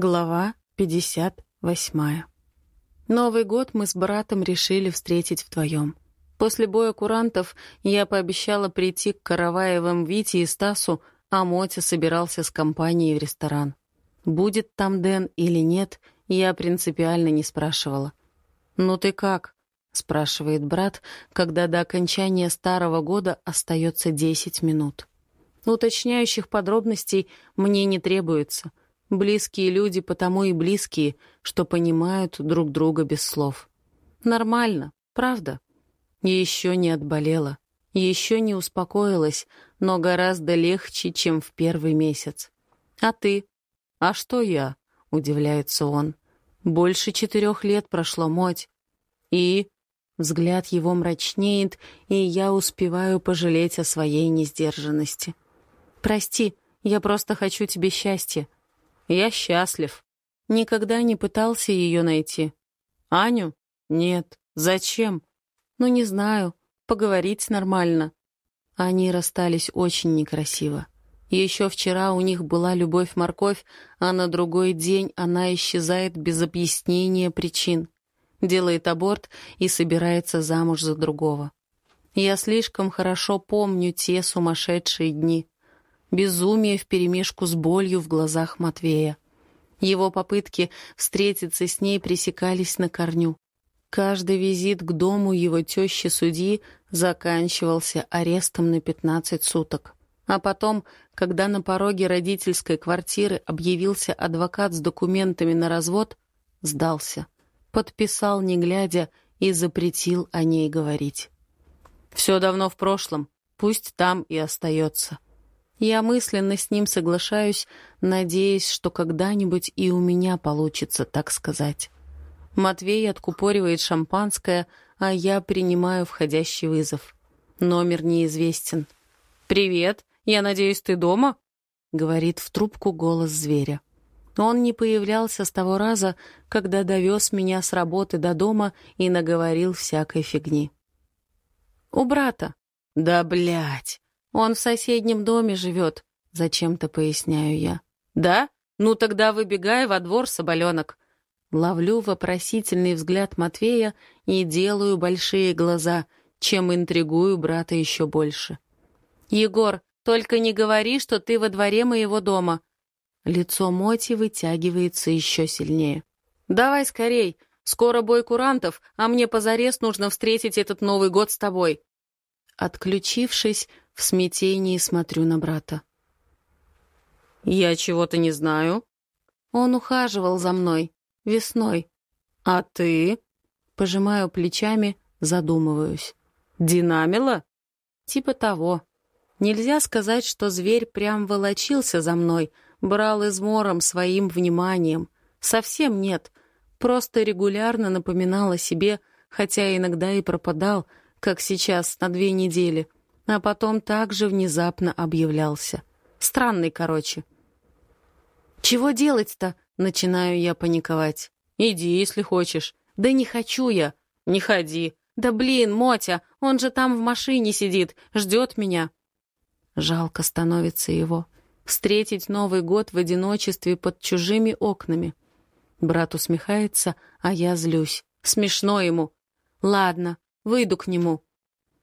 Глава 58. Новый год мы с братом решили встретить вдвоем. После боя курантов я пообещала прийти к Караваевым Вите и Стасу, а Мотя собирался с компанией в ресторан. Будет там Дэн или нет, я принципиально не спрашивала. «Ну ты как?» — спрашивает брат, когда до окончания старого года остается 10 минут. Уточняющих подробностей мне не требуется — Близкие люди потому и близкие, что понимают друг друга без слов. Нормально, правда? Еще не отболела, еще не успокоилась, но гораздо легче, чем в первый месяц. А ты? А что я? Удивляется он. Больше четырех лет прошло, Моть. И... Взгляд его мрачнеет, и я успеваю пожалеть о своей несдержанности. «Прости, я просто хочу тебе счастья. Я счастлив. Никогда не пытался ее найти. Аню? Нет. Зачем? Ну, не знаю. Поговорить нормально. Они расстались очень некрасиво. Еще вчера у них была любовь-морковь, а на другой день она исчезает без объяснения причин. Делает аборт и собирается замуж за другого. Я слишком хорошо помню те сумасшедшие дни безумие вперемешку с болью в глазах Матвея. Его попытки встретиться с ней пресекались на корню. Каждый визит к дому его тещи-судьи заканчивался арестом на 15 суток. А потом, когда на пороге родительской квартиры объявился адвокат с документами на развод, сдался. Подписал, не глядя, и запретил о ней говорить. «Все давно в прошлом, пусть там и остается». Я мысленно с ним соглашаюсь, надеясь, что когда-нибудь и у меня получится, так сказать. Матвей откупоривает шампанское, а я принимаю входящий вызов. Номер неизвестен. «Привет, я надеюсь, ты дома?» — говорит в трубку голос зверя. Он не появлялся с того раза, когда довез меня с работы до дома и наговорил всякой фигни. «У брата». «Да блядь!» Он в соседнем доме живет, зачем-то поясняю я. Да? Ну тогда выбегай во двор, соболенок. Ловлю вопросительный взгляд Матвея и делаю большие глаза, чем интригую брата еще больше. «Егор, только не говори, что ты во дворе моего дома». Лицо Моти вытягивается еще сильнее. «Давай скорей, скоро бой курантов, а мне позарез нужно встретить этот Новый год с тобой». Отключившись, в смятении смотрю на брата. «Я чего-то не знаю». Он ухаживал за мной. Весной. «А ты?» Пожимаю плечами, задумываюсь. «Динамила?» «Типа того. Нельзя сказать, что зверь прям волочился за мной, брал измором своим вниманием. Совсем нет. Просто регулярно напоминал о себе, хотя иногда и пропадал, как сейчас, на две недели — а потом также внезапно объявлялся. Странный, короче. «Чего делать-то?» — начинаю я паниковать. «Иди, если хочешь». «Да не хочу я». «Не ходи». «Да блин, Мотя, он же там в машине сидит, ждет меня». Жалко становится его. Встретить Новый год в одиночестве под чужими окнами. Брат усмехается, а я злюсь. Смешно ему. Ладно, выйду к нему.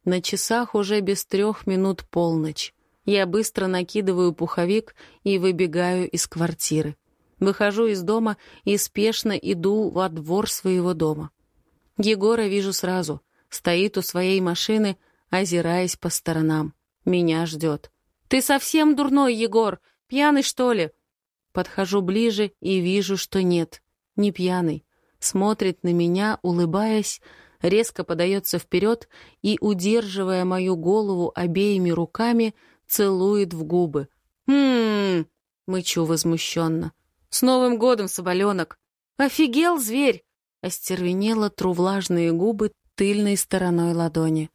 На часах уже без трех минут полночь. Я быстро накидываю пуховик и выбегаю из квартиры. Выхожу из дома и спешно иду во двор своего дома. Егора вижу сразу. Стоит у своей машины, озираясь по сторонам. Меня ждет. «Ты совсем дурной, Егор? Пьяный, что ли?» Подхожу ближе и вижу, что нет. Не пьяный. Смотрит на меня, улыбаясь, резко подается вперед и, удерживая мою голову обеими руками, целует в губы. «Хм...» — мычу возмущенно. «С Новым годом, соболенок!» «Офигел, зверь!» — остервенело тру влажные губы тыльной стороной ладони.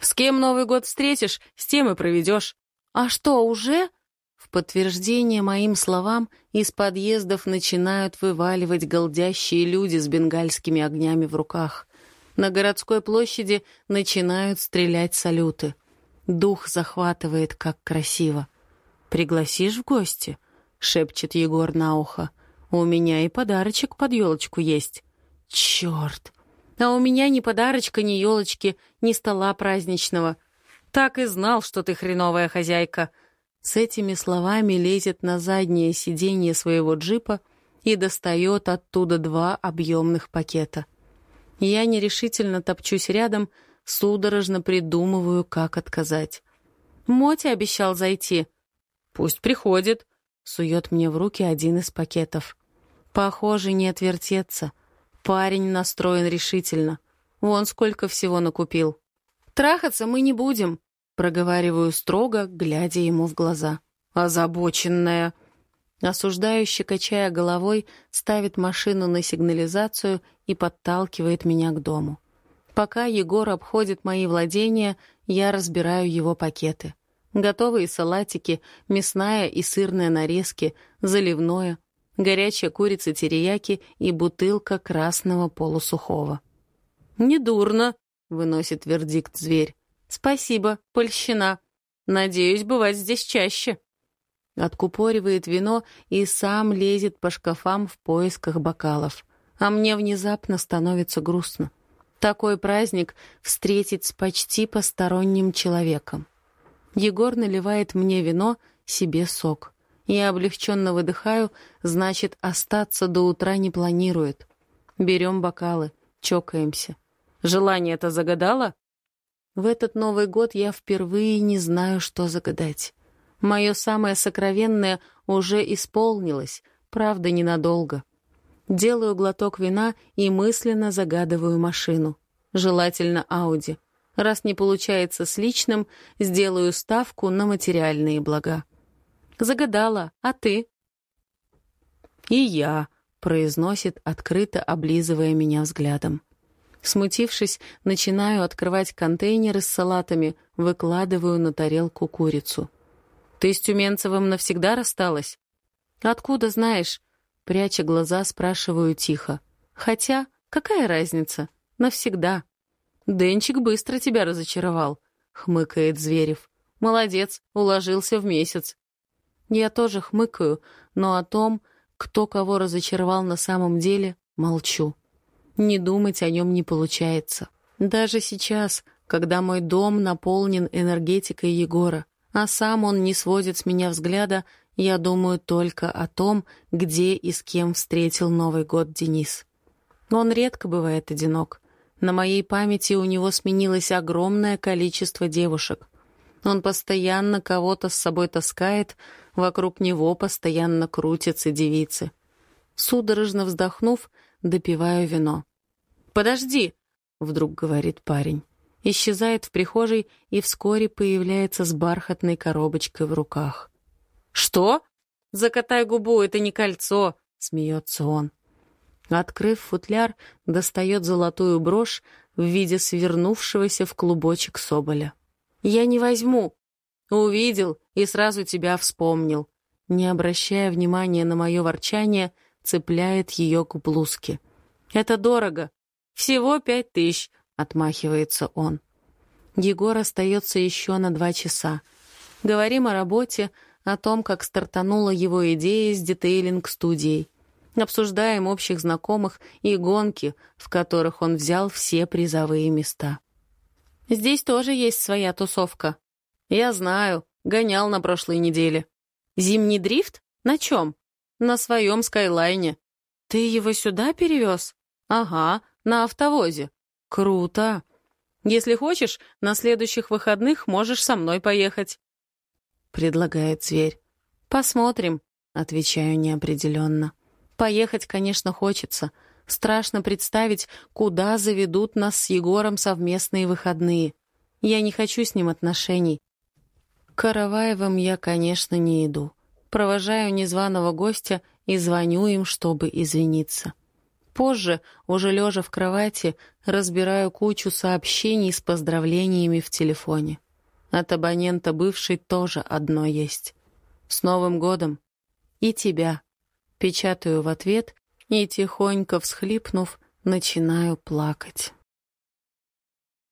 «С кем Новый год встретишь, с тем и проведешь». «А что, уже?» В подтверждение моим словам из подъездов начинают вываливать голдящие люди с бенгальскими огнями в руках. На городской площади начинают стрелять салюты. Дух захватывает, как красиво. «Пригласишь в гости?» — шепчет Егор на ухо. У меня и подарочек под елочку есть. Черт! А у меня ни подарочка, ни елочки, ни стола праздничного. Так и знал, что ты хреновая хозяйка. С этими словами лезет на заднее сиденье своего джипа и достает оттуда два объемных пакета. Я нерешительно топчусь рядом, судорожно придумываю, как отказать. Моти обещал зайти. «Пусть приходит», — сует мне в руки один из пакетов. Похоже, не отвертеться. Парень настроен решительно. Вон сколько всего накупил. «Трахаться мы не будем», — проговариваю строго, глядя ему в глаза. «Озабоченная». Осуждающе, качая головой, ставит машину на сигнализацию и подталкивает меня к дому. Пока Егор обходит мои владения, я разбираю его пакеты. Готовые салатики, мясная и сырная нарезки, заливное, горячая курица терияки и бутылка красного полусухого. «Недурно», — выносит вердикт зверь. «Спасибо, польщина. Надеюсь, бывать здесь чаще». Откупоривает вино и сам лезет по шкафам в поисках бокалов. А мне внезапно становится грустно. Такой праздник встретить с почти посторонним человеком. Егор наливает мне вино, себе сок. Я облегченно выдыхаю, значит, остаться до утра не планирует. Берем бокалы, чокаемся. Желание это загадало? В этот Новый год я впервые не знаю, что загадать. Мое самое сокровенное уже исполнилось, правда, ненадолго. Делаю глоток вина и мысленно загадываю машину. Желательно Ауди. Раз не получается с личным, сделаю ставку на материальные блага. Загадала, а ты?» «И я», — произносит, открыто облизывая меня взглядом. Смутившись, начинаю открывать контейнеры с салатами, выкладываю на тарелку курицу. «Ты с Тюменцевым навсегда рассталась?» «Откуда знаешь?» Пряча глаза, спрашиваю тихо. «Хотя, какая разница? Навсегда». «Денчик быстро тебя разочаровал», — хмыкает Зверев. «Молодец, уложился в месяц». Я тоже хмыкаю, но о том, кто кого разочаровал на самом деле, молчу. Не думать о нем не получается. Даже сейчас, когда мой дом наполнен энергетикой Егора, а сам он не сводит с меня взгляда, я думаю только о том, где и с кем встретил Новый год Денис. Он редко бывает одинок. На моей памяти у него сменилось огромное количество девушек. Он постоянно кого-то с собой таскает, Вокруг него постоянно крутятся девицы. Судорожно вздохнув, допиваю вино. «Подожди!» — вдруг говорит парень. Исчезает в прихожей и вскоре появляется с бархатной коробочкой в руках. «Что? Закатай губу, это не кольцо!» — смеется он. Открыв футляр, достает золотую брошь в виде свернувшегося в клубочек соболя. «Я не возьму!» Увидел и сразу тебя вспомнил. Не обращая внимания на мое ворчание, цепляет ее к блузке. «Это дорого. Всего пять тысяч», — отмахивается он. Егор остается еще на два часа. Говорим о работе, о том, как стартанула его идея с детейлинг-студией. Обсуждаем общих знакомых и гонки, в которых он взял все призовые места. «Здесь тоже есть своя тусовка», «Я знаю. Гонял на прошлой неделе». «Зимний дрифт? На чем?» «На своем Скайлайне». «Ты его сюда перевез?» «Ага, на автовозе». «Круто. Если хочешь, на следующих выходных можешь со мной поехать». Предлагает зверь. «Посмотрим», — отвечаю неопределенно. «Поехать, конечно, хочется. Страшно представить, куда заведут нас с Егором совместные выходные. Я не хочу с ним отношений. Караваевым я, конечно, не иду. Провожаю незваного гостя и звоню им, чтобы извиниться. Позже, уже лежа в кровати, разбираю кучу сообщений с поздравлениями в телефоне. От абонента бывшей тоже одно есть. «С Новым годом!» «И тебя!» Печатаю в ответ и, тихонько всхлипнув, начинаю плакать.